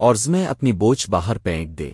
اور زمیں اپنی بوجھ باہر پینک دے۔